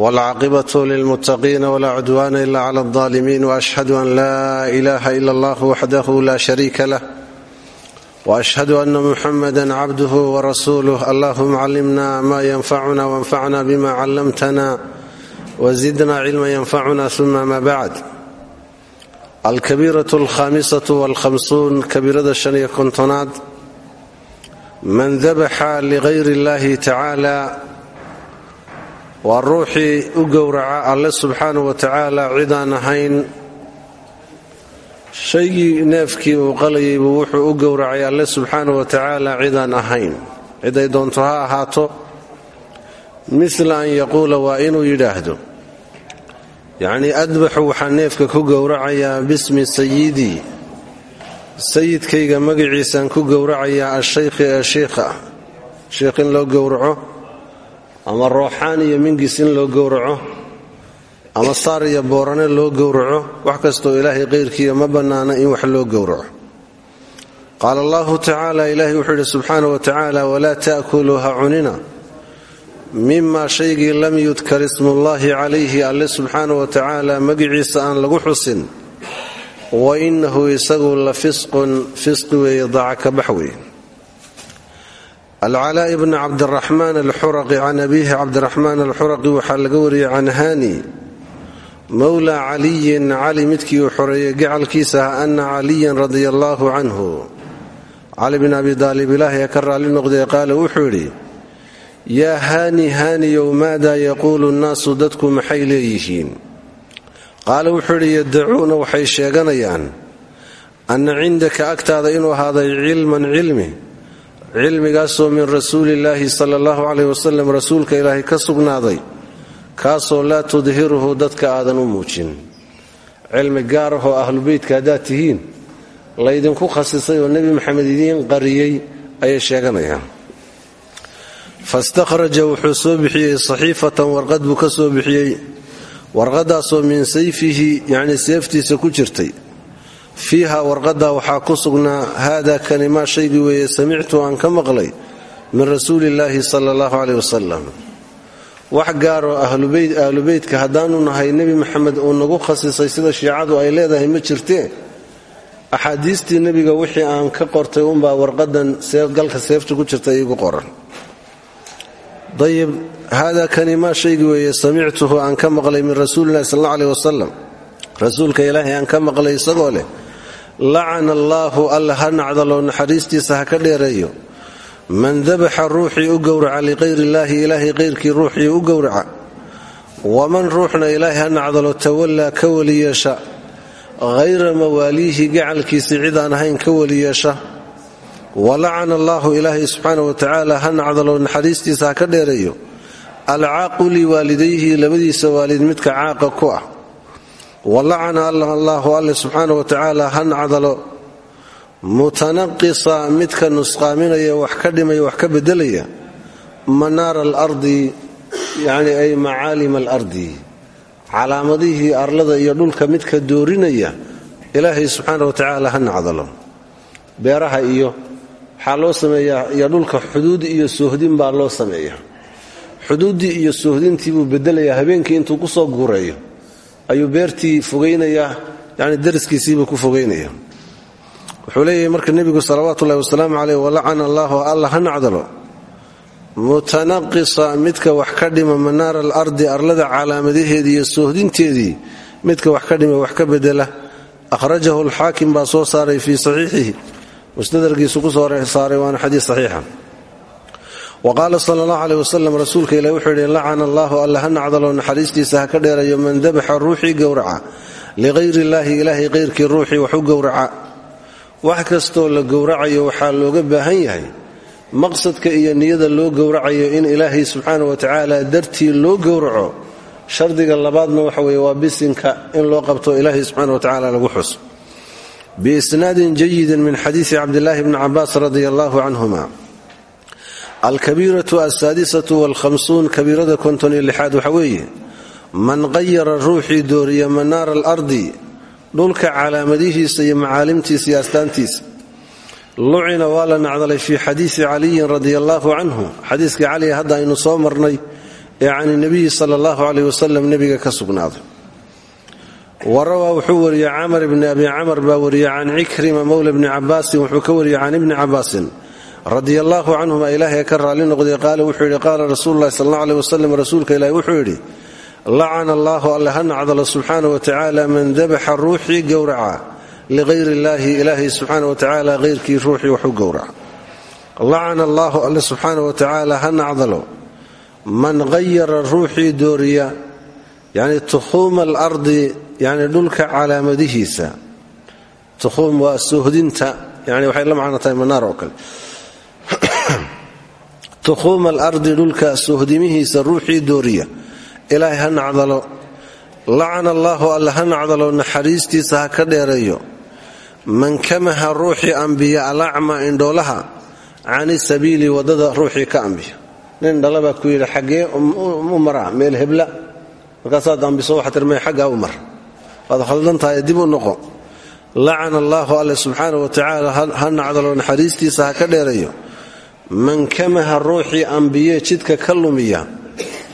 wlcaaqibatu lilmutaqiina wlaa cudwana ila cla aldaalimiin waashhadu an laa ilaha ila allah waxdahu la shariika lah waashhadu ana muxamada cabduhu warasuuluh allahuma callimna ma yanfacuna wanfacna bima callamtana wazidna cilma yanfacuna uma ama bacd alkabiiratu alkhaamisatu walhamsuun kabiirada shan iyo kontonaad man dabaxa ligayr illahi tacaala waa ruuxii u gowraca alle subxaana wa tacaala cidaan ahayn shaygii neefkii uu qalayay wuxuu u gowracay alle subxaana wa tacaala cidaan ahayn. Ciday doonto ha ahaato mila an yaquula waa inuu yidhaahdo. Yacnii adbaxu waxaa neefka ku gowracayaa bismi sayidii sayidkayga magaciisaan ku gowracayaa ashaykhi ee shiikha shiikh in loo gowraco ama rooxaan iyo mingis in loo gowraco ama saar iyo boorane loo gowraco wax kastoo ilaahay qayrkiiya ma bannaana in wax loo gowraco. Qaala allahu tacaala ilaahay wuxuu yidhi subxaana wa tacaala walaa ta'kuluu ha cunina mima shaygii lam yudkar ismuullaahi calayhi alle subxaana wa tacaala magiciisa aan lagu xusin wa innahu isagu la fisqun fisqi weeye daaca ka bax wey alcalaa'i bni cabdiraxmaan alxuraqi can abiihi cabdiraxmaan alxuraqi waxaa laga wariyey can haani mowla caliyin cali midkii uu xoreeyey gacalkiisa ah ana caliyan radia allaahu canhu cali bin abi daalib ilaahay ka raalli noqdee qaala wuxuu yidhi yaa haani haaniyow maadaa yaquulu nnaasu dadku maxay leeyihiin? Qaala wuxuu yidhi yaddacuuna waxay sheeganayaan anna cindaka agtaada inuu ahaaday cilman cilmi cilmigaasoo min rasuulillaahi sala allahu caleyh wasalam rasuulka ilaahay ka sugnaaday kaasoo laa tudhiruhu dadka aadan u muujin. Cilmi gaar ahoo ahlubeytka haddaad tihiin laydinku khasisay oo nebi maxamed idiin qariyey ayay sheeganayaan. Fastakhraja wuxuu soo bixiyey saxiifatan warqad buu ka soo bixiyey. Min sayfihi yacnii seeftiisa ku jirtay fiiha warqadda waxaa ku sugnaa haada kani maa shaygii weeye samictu aan ka maqlay min rasuulillaahi sala allahu caleyh wasalam wax gaaroo ahlubeytka haddaanu nahay nebi maxamed uu nagu khasisay sida shiicadu ay leedahay ma jirtee? Axaadiistii nebiga wixii aan ka qortay unbaa warqadan galka seefta ku jirta iigu qoran. Ayib haada kani maa shaygii weeye samictuhu aan ka maqlay min rasuulillahi sal alla aleh wasalam aan ka maqlay lacana allaahu alla ha nacdaloo naxariistiisa ha ka dheereeyo. Man dabaxa ruuxii u gowraca liqayrillaahi ilaahay qayrkii ruuxii u gowraca. Waman ruuxna ilaahay ha nacdalo tawallaa ka weliyeesha hayra mawaaliihi gacalkiisii cid aan ahayn ka weliyeesha walacana allaahu ilaahay subxaana wa tacaala ha nacdalo naxariistiisa ha ka dheereeyo. Alcaaqu liwaalidayhi labadiisa waalid midka caaqa ku ah walacana allaahu alle subxaana wa tacaala ha nacdalo mutanaqisa midka nusqaaminaya wax ka dhimaya wax ka bedelaya manaara alardi yacni ay macaalim alardi calaamadihii arlada iyo dhulka midka doorinaya ilaahay subxaana wa tacaala ha nacdalo. Beeraha iyo waxaa loo sameeyaa iyo dhulka xuduud iyo soohdin baa loo sameeya xuduuddii iyo soohdintii buu bedelayaa habeenkii intuu ku guureeyo ayuu beertii fogaynayaa yani dariskiisiibuu ku fogaynaya wuxuu leeyahay marka nebigu salawaatu ullahi wasalaamu caleyh walacana allaahu alla ha nacdalo. Mutanaqisa midka wax ka dhima manaara alardi arlada calaamadaheedii iyo soohdinteedii midka wax ka dhima wax ka bedela akhrajahu alxaakim baa soo saaray fii saxiixihi. Musnadarkiisu ku soo saaray waana xadiis saxiixa wa qaala sala allahu caleyh wasalam rasuulka ilahi wuxuu yidhi lacana allaahu alla ha nacdalo naxariistiisa ha ka dheerayo man dabaxa ruuxii gowraca liqayri illaahi ilaahay qayrkii ruuxii wax u gowraca. Wax kastoo la gowracayo waxaa looga baahan yahay maqsadka iyo niyada loo gowracayo in ilaahay subxaana wa tacaala dartii loo gowraco. Shardiga labaadna waxa weeye waa bisinka in loo qabto ilaahay subxaana wa tacaala lagu xuso. Biisnaadin min xadiisi cabdilaahi bni cabaas radi allahu canhuma alkabiiratu alsaadisatu walhamsuun kabiirada konton iyo lixaad waxa weeye man qayara ruuxii dooriya manaara alardi dhulka calaamadihiisa iyo macaalimtiisa iyo astaantiisa lucina waa la nacdalay fii xadiisi caliyin radi allaahu canhu xadiiskii caliga hadda aynu soo marnay ee can nabiyi sala allahu caleyh wasalam nebiga ka sugnaaday wa rawaa wuxuu wariyey camar bni abi camar baa wariyey can cikrima mowla bni cabaasin wuxuu ka wariyey can ibni cabaasin radia allaahu canhuma ilaahay ka raalli noqday qaala wuxuu yidhi qaala rasuulu llahi sal alla aleh rasuulka ilaahi wuxuu yidhi lacana allaahu alle ha nacdalo subxaana wa tacaala man dabaxa ruuxii gowraca liqayr illaahi ilaahay subxaana wa tacaala hayrkii ruuxii waxu gowraca. Lacana allaahu alle subxaana wa tacaala ha nacdalo man qayara ruuxii dooriya yani tukhuuma alardi yani dhulka calaamadihiisa. Tukhuum waa soohdinta yani waxay la macno tahay manaar oo kale tukhuuma alardi dhulka soohdimihiisa ruuxii dooriya ilaahay ha nacdalo lacana allaahu alle ha nacdalo naxariistiisa ha ka dheereeyo man kamaha ruuxii ambiya alacma indhoolaha cani sabiili waddada ruuxii ka ambiya nin dhalabaa ku yidhi xaggee u maraa meel hebla markaasaad ambiso waxaa tir may xaggaa u mar waad khaldantahay dib u noqo lacana allaahu ha nacdalo naxariistiisa ha ka dheereeyo man kamaha ruuxii ambiye jidka ka lumiya.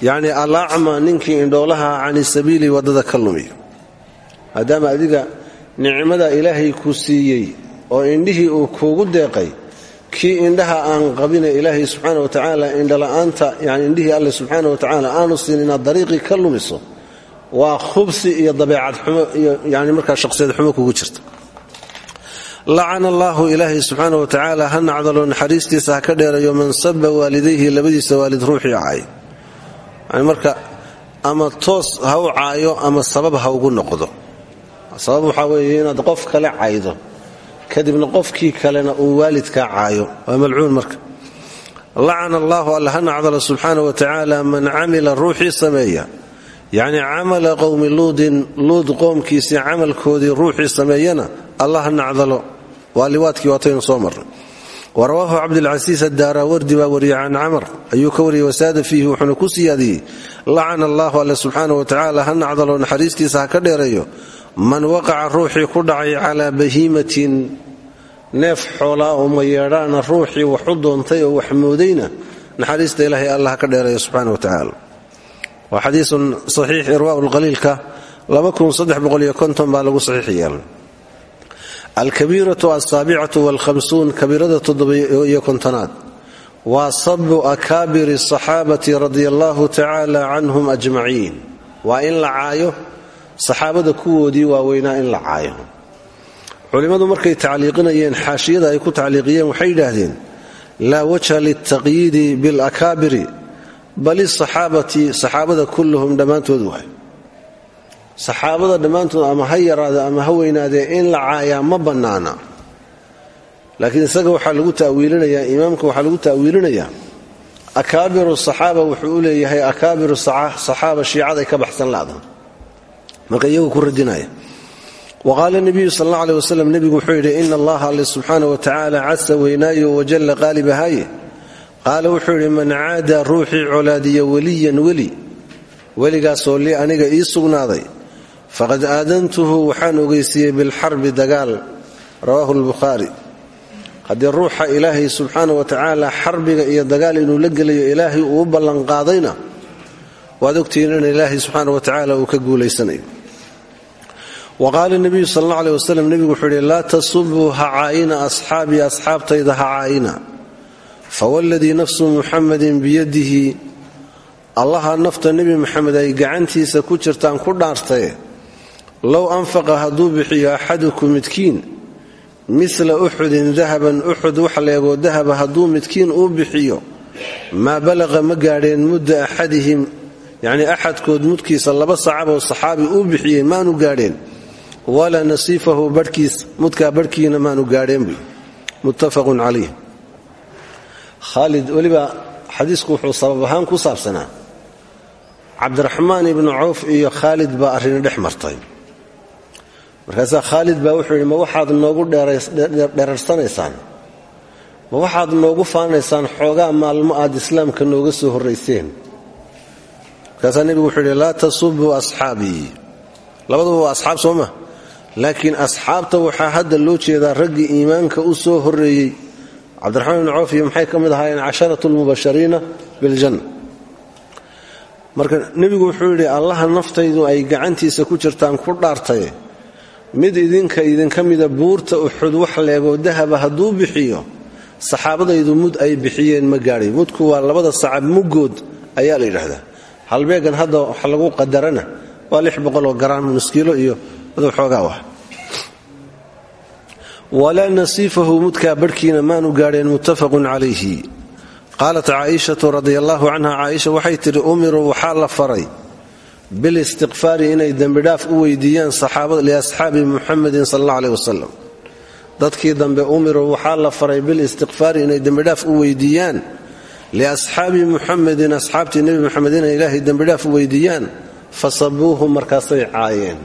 Yacni alacma ninkii indhoolaha cani sabiili waddada ka lumiya. Maadaama adiga nicmada ilaahay ku siiyey oo indhihii uu kuugu deeqay kii indhaha aan qabine ilaahay subxaana wa tacaala indhala'aanta yani indhihii alle subxaana wa tacaala aanu siin inaad dariiqii ka lumiso waa khubsi iyo dabeecad xumo iyo yani markaa shaqsiyad xumo kugu jirta lacana allaahu ilaahay subxaana wa tacaala ha nacdalo naxariistiisa ha ka dheerayo man saba waalidayhi labadiisa waalid ruuxii caay marka ama toos ha u caayo ama sabab ha ugu noqdo. Sabab waxaa weeye inaad qof kale caydo kadibna qofkii kalena uu waalidkaa caayo. Waa malcuun marka. Lacana allaahu alla ha nacdalo subxaana wa tacaala man camila ruuxii sameeya. Yacni camala qowmi luudin luud qoomkiisii waa liwaadkii waataynu soo marnay. Wa rawaahu cabdilcasiis addaaraawardi baa wariyey can camar ayuu ka wariyey wasaada fiihi wuxuuna ku siyaadiyey lacana allaahu alle subxaana wa tacaala ha nacdalo naxariistiisa ha ka dheereeyo. Man waqaca ruuxii ku dhacay calaa bahiimatin neef xoolaa oo mayeedhaana ruuxii wax u doontay oo wax moodayna naxariista ilaahay allah ha ka dheereeyo subxaana wa tacaala. Waa alkabiiratu alsaabicatu walhamsuun kabiirada toddobiyo kontonaad. Waa sabu akaabiri asaxaabati radia allahu tacaala canhum ajmaciin waa in la caayo saxaabada kuwoodii waaweynaa in la caayo. Culimmadu markay tacliiqinayeen xaashiyada ay ku tacliiqiyeen waxay yidhaahdeen laa wajha liltaqyiidi bilakaabiri bal isaxaabati saxaabada kulluhum dhammaantood waay saxaabada dhammaantood ama ha yaraade ama ha weynaadee in la caayaa ma bannaana. Laakiin isaga waxaa lagu tawiilinayaa imaamka waxaa lagu ta'wiilinayaa akaabiru saxaaba wuxuu u leeyahay akaabiru saxaaba shiicaday ka baxsan la'dan marka iyagu ku radinaya. Wa qaala nebiyu sal alla aleh wasalam nebigu wuxuu yidhi ina allaha alle subxaana wa tacaala casa weynaayo wajalla qaalibahaaye qaala wuxuu yidhi man caada ruuxii colaadiya weliyan weli weligaasoo lii aniga faqad aadantuhu waxaan ogeysiiyey bilxarbi dagaal rawaahu lbukhaari haddii ruuxa ilaahay subxaana wa tacaala xarbiga iyo dagaal inuu la gelayo ilaahay uu ballanqaadayna waad ogtihiin in ilaahay subxaana wa tacaala uu ka guulaysanayo wa qaala nebiyu sal alla aleh wasalam nebigu wuxuu yidhi laa tasubuu ha caayina asxaabii asxaabtayda ha caayina fawalladii nafsu muxamadin biyadihi. Allaha nafta nebi moxamed ay gacantiisa ku jirtaan ku dhaartaye low anfaqa hadduu bixiyo axadukum midkiin mila uxudin dahaban uxud wax leegoo dahaba hadduu midkiin uu bixiyo maa balaqa ma gaadheen mudda axadihim yacnii axadkood mudkiisa laba sacaboo saxaabi uu bixiyey maanu gaadheen walaa nasiifahu barhkiis mudkaa barhkiina maanu gaadheen buy muttafaqun calayh. Khaalid weliba xadiisku wuxuu sabab ahaan ku saabsanaa. Cabdiraxmaan ibnu cawf iyo khaalid baa arrini dhex martay markaasaa khaalid baa wuxuu yidhi ma waxaad noogu dheerarsanaysaan ma waxaad noogu faanaysaan xoogaa maalmo aad islaamka nooga soo horrayseen? Markaasaa nebigu wuxuu yidhi laa tasubuu asxaabii. Labaduba waa asxaab laakiin asxaabta waxaa hadda loo jeedaa raggii iimaanka u soo horreeyey. Cabdiraxmaan ibnu cawf iyo maxay ka mid ahaayeen casharatu lmubashariina biljanna. Marka nebigu wuxuu yidhi allaha naftaydu ay gacantiisa ku jirtaan ku dhaartaye mid idinka idinka mida buurta uxud wax leegoo dahaba hadduu bixiyo saxaabadaydu mud ay bixiyeen ma gaadhay mudku waa labada sacab muggood ayaa la yidhaahdaa. Halbeegan hadda wax lagu qadarana waa boqoloo garaam nuskiilo iyo aduu xoogaa ah walaa nasiifahu mudkaa barhkiina maanu gaadheen muttafaqun calayhi. Qaalat caaishatu radia allaahu canha waxay tidhi umiruu waxaa la faray bilistiqfaari inay dembidhaaf u weydiiyaan liasxaabi muxamedin sal alla aleh wasalam dadkii dambe umiruu waxaa la faray bilistiqfaari inay dembidhaaf u weydiiyaan liasxaabi muxamedin asxaabtii nebi muxamed inay ilaahay dembidhaaf u weydiiyaan fasabuuhu markaasay caayeen.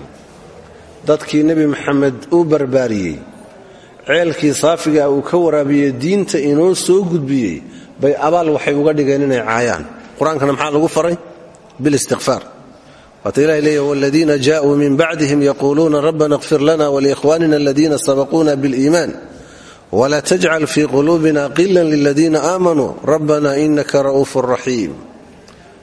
Dadkii nebi maxamed uu barbaariyey. Ceelkii saafiga uu ka waraabiyey diinta inoo soo gudbiyey bay abaal waxay uga dhigeen inay caayaan. Qur'aankana maxaa lagu faray? Bilistiqfaar waata ilahi leeya wladiina jaauu min bacdihim yaquuluuna rabbana kfir lana wliikhwanina aladiina sabaquuna biliimaan wla tajcal fii quluubina qilan liladiina aamanuu rabbana inaka ra'uufun raxiim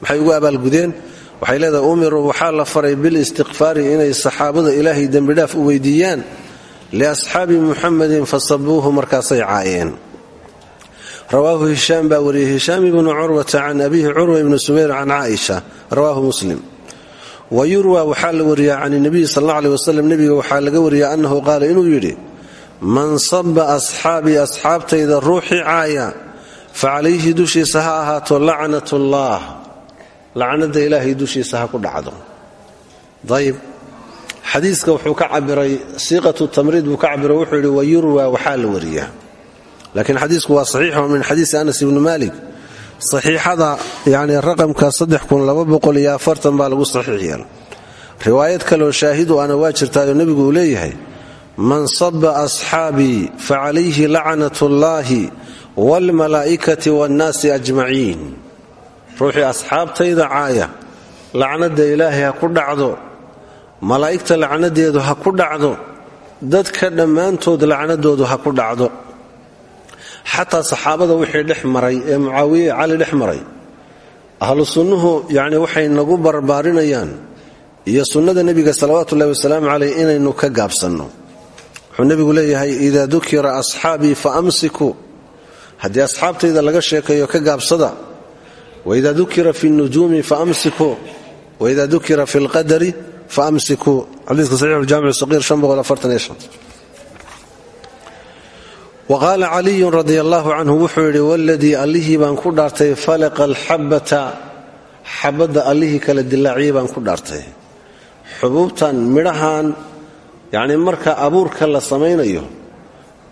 maxay ugu abaalgudeen waxay leedahay umiruu waxaa la faray bilistiqfaari inay saxaabada ilaahay dembidhaaf u weydiiyaan liasxaabi muxamedin fasabuuhu markaasay caayeen rawaahu hishaam baa wariyey hishaam ibnu curwata can abihi curwa ibni subayr can caaisha rawaahu muslim wa yurwa waxaa la wariyaa can nabiyi sal alla aleh wasalam nebiga waxaa laga wariyaa annahu qaala inuu yidhi man saba asxaabii asxaabtayda ruuxii caaya fa calayhi dushiisa ha ahaato lacnatullaah lacnada ilaahay dushiisa ha ku dhacdo ayb xadiiska wuxuu ka cabiray siiqatu tamriid buu ka cabiray wuxuu yidhi wayurwa waxaa la wariyaa laakiin xadiisku saxiixada yani raqamka baa lagu saxiix yeela riwaayad kaleoo shaahidu ana waa jirtaayoo nebigu leeyahay man saba asxaabii fa calayhi lacnat ullaahi waalmalaa'ikati waannaasi ajmaciin. Ruuxii asxaabtayda caaya lacnadda ilaahay ha ku dhacdo malaa'igta lacnadeedu ha ku dhacdo dadka dhammaantood lacnadoodu ha ku dhacdo xataa saxaabada wixii dhex maray ee mucaawiye cali dhex maray ahlu sunnuhu yacni waxay nagu barbaarinayaan iyo sunnada nebiga salawaatu ullahi wasalaamu caleyh inaynu ka gaabsanno. Wuxuu nebigu leeyahay idaa dukira asxaabii fa amsikuu haddii asxaabtayda laga sheekayo ka gaabsada. Waidaa dukira fi nujuumi fa amsikuu waidaa dukira fi lqadari fa amsikuu xadiiska saxiixu jaamic saqiir waqaala caliyun radia allaahu canhu wuxuu yidhi waladii allihii baan ku dhaartay falaqa alxabata xabadda allihii kala dilaaciyey baan ku dhaartay xubuubtan midhahan yacnii marka abuurka la samaynayo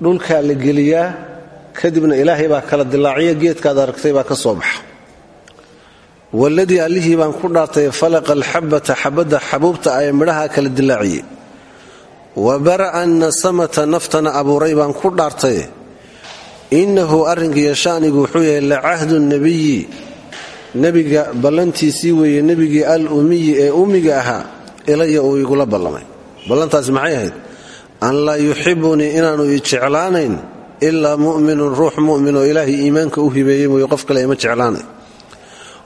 dhulkaa la geliyaa kadibna ilaahay baa kala dilaaciya geedkaad aragtay baa ka soo baxa waladii allihii baan ku dhaartay falaqa alxabata xabadda xabuubta ee kala dilaaciyey wa bara'a nasamata naftana abuuray baan ku dhaartay innahu arrinkiiyo sha'nigu wuxuu yahay lacahdu nebiyi nebiga ballantiisii weeye nebigii al ummiyi ee ummiga ahaa ilaya uu igula ballamay. Ballantaasi maxay ahayd? An laa yuxibunii inaanu i jeclaanayn ilaa mu'minun ruux mu'min oo ilaahay iimaanka u hibeeyey mooye qof kale ima jeclaanay.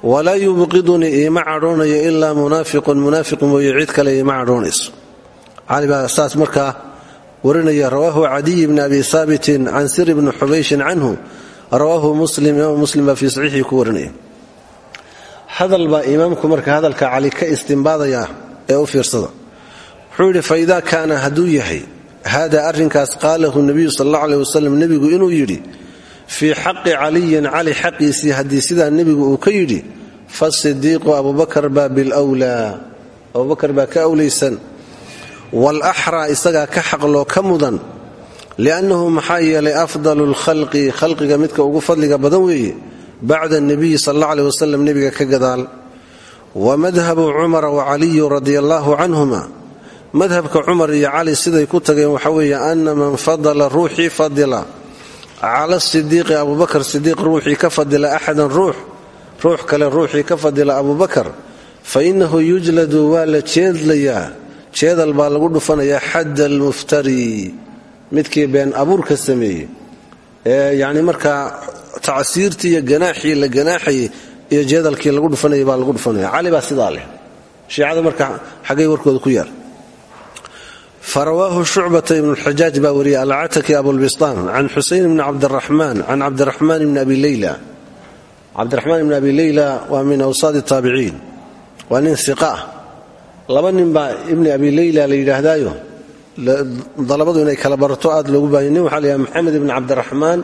Walaa yubqidunii cali baa saas markaa warinaya rawaahu cadiy bni abi haabitin can sir bni xubayshin canhu rawaahu muslim imaam muslim baa fii saxiixii ku warinaya. Hadal baa imaamku marka hadalka cali ka istimbaadaya ee u fiirsada. Wuxuu yidhi faida kaana hadduu yahay hada arrinkaas qaalahu nabiyu sal alla aleh wasalam nebigu inuu yidhi fii xaqi caliyin cali xaqiisii haddii sidaa nebigu uu ka yidhi fasidiiqu walaxraa isagaa ka xaqloo ka mudan liannahu maxaa yeelay afdalu lkhalqi khalqiga midka ugu fadliga badan weeye bacda nebiyi sal alla aleh wasalam nebiga ka gadaal wa madhabu cumara wa caliyu radia allaahu canhuma madhabka cumar iyo cali siday ku tageen waxa weeye ana man fadala ruuxii fadila cala sidiiqi abubakar sidiiq ruuxii ka fadila axadan ruux ruux kale ruuxii ka fadila abubakar fa innahu yujladu waa la jeedlayaa jeedal baa lagu dhufanayaa xadda almuftari midkii been abuurka sameeyey. Ee yacni markaa tacsiirtii iyo ganaaxii la ganaaxayay iyo jeedalkii lagu dhufanayay baa lagu dhufanaya. Cali baa sidaa leh. Shiicada marka xaggay warkooda ku yaal farawaahu shucbata ibnu lxajaaj baa wariyay alcataki abulbistaan can xuseyn bni cabdiraxmaan can cabdiraxmaan bni abi leyla cabdiraxmaan ibni abi leyla waa min awsaadi taabiciin waa nin iqa ah laba nin baa ibni abi leyla la yidhaahdaayo. Dalabadu inay kala barato aad loogu baahanya nin waxaa la yidhaha maxamed ibni cabdiraxmaan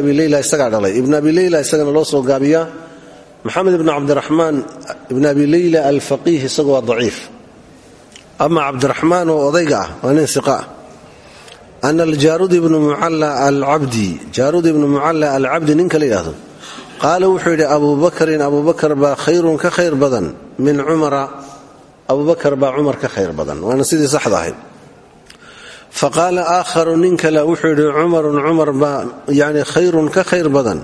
abi leyla isagaa dhalay. Ibni abi leyla isagana loo soo gaabiyaa. Maxamed ibni cabdiraxmaan ibni abi leyla alfaqiih isagu waa daciif. Ama cabdiraxmaan oo odayga ah waa nin iqa ah. Ana jaarud ibnu mucalla alcabdi ninka la yidhaahdo. Qaala wuxuu yidhi abubakrin abubakar baa khayrun ka khayr badan min cumara abubakar baa cumar ka khayr badan waana sidii saxda ahayd. Faqaala aakharu nin kale wuxuu yidhi cumarun cumar baa yani khayrun ka khayr badan.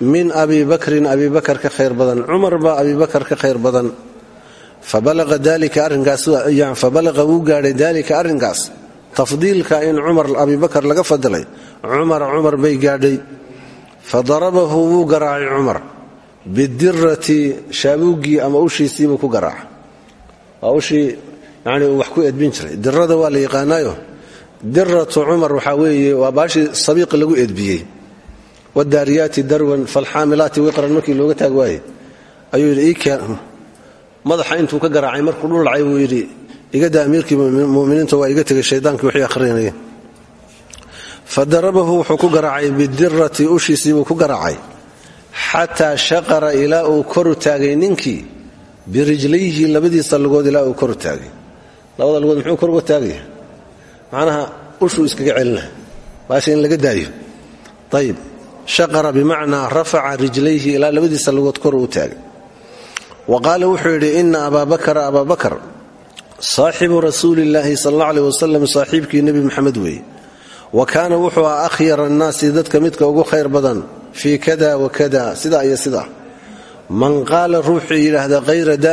Min abi bakrin abi bakar ka khayr badan. Cumar baa abi bakar ka khayr badan. Fabalaqa wuu gaadhay daalika arrinkaas. Tafdiilka in cumar abibakar laga fadilay cumara cumar bay gaadhay. Fadarabahu wuu garaacay cumar. Bidirati shaabuuggii ama ushiisiibuu ku garaaca waa ushii yani wax ku edbin jiray. Dirada waa la yaqaanaayo. Diratu cumar waxaa weeye waa baashii sabiiqi lagu edbiyey. Wadaariyaati darwan falxaamilaati wiqran markii looga taag waaye. Ayuu madaxa intuu ka garaacay markuu dhulacay buu yidhi. Igada amiirkii muminiinta waa iga tegay shaydaankii wixii akhrinaya. Fadarabahu wuxuu ku garaacay bidirati ku garaacay. Xataa shaqara ilaa uu koru taagay ninkii birijlayhi labadiisa lugood ilaa uu koru taagay. Labada lugood muxuu kor uga taagaya macnaha ushuu iskaga celina baasha in laga daayo. Ayib shaqara bimacnaa rafaca rijlayhi ilaa labadiisa lugood kor uu taagay. Wa qaala wuxuu yidhi ina abaa bakara abaa bakar saaxibu rasuuli illaahi sal alla aleh wasalam saaxiibkii nebi maxamed wa kaana wuxuu ah akhyara annaasi dadka midka ugu khayr badan fii kada wa kada sidaa iyo sidaa man qaala ruuxuu yidhaahda hayra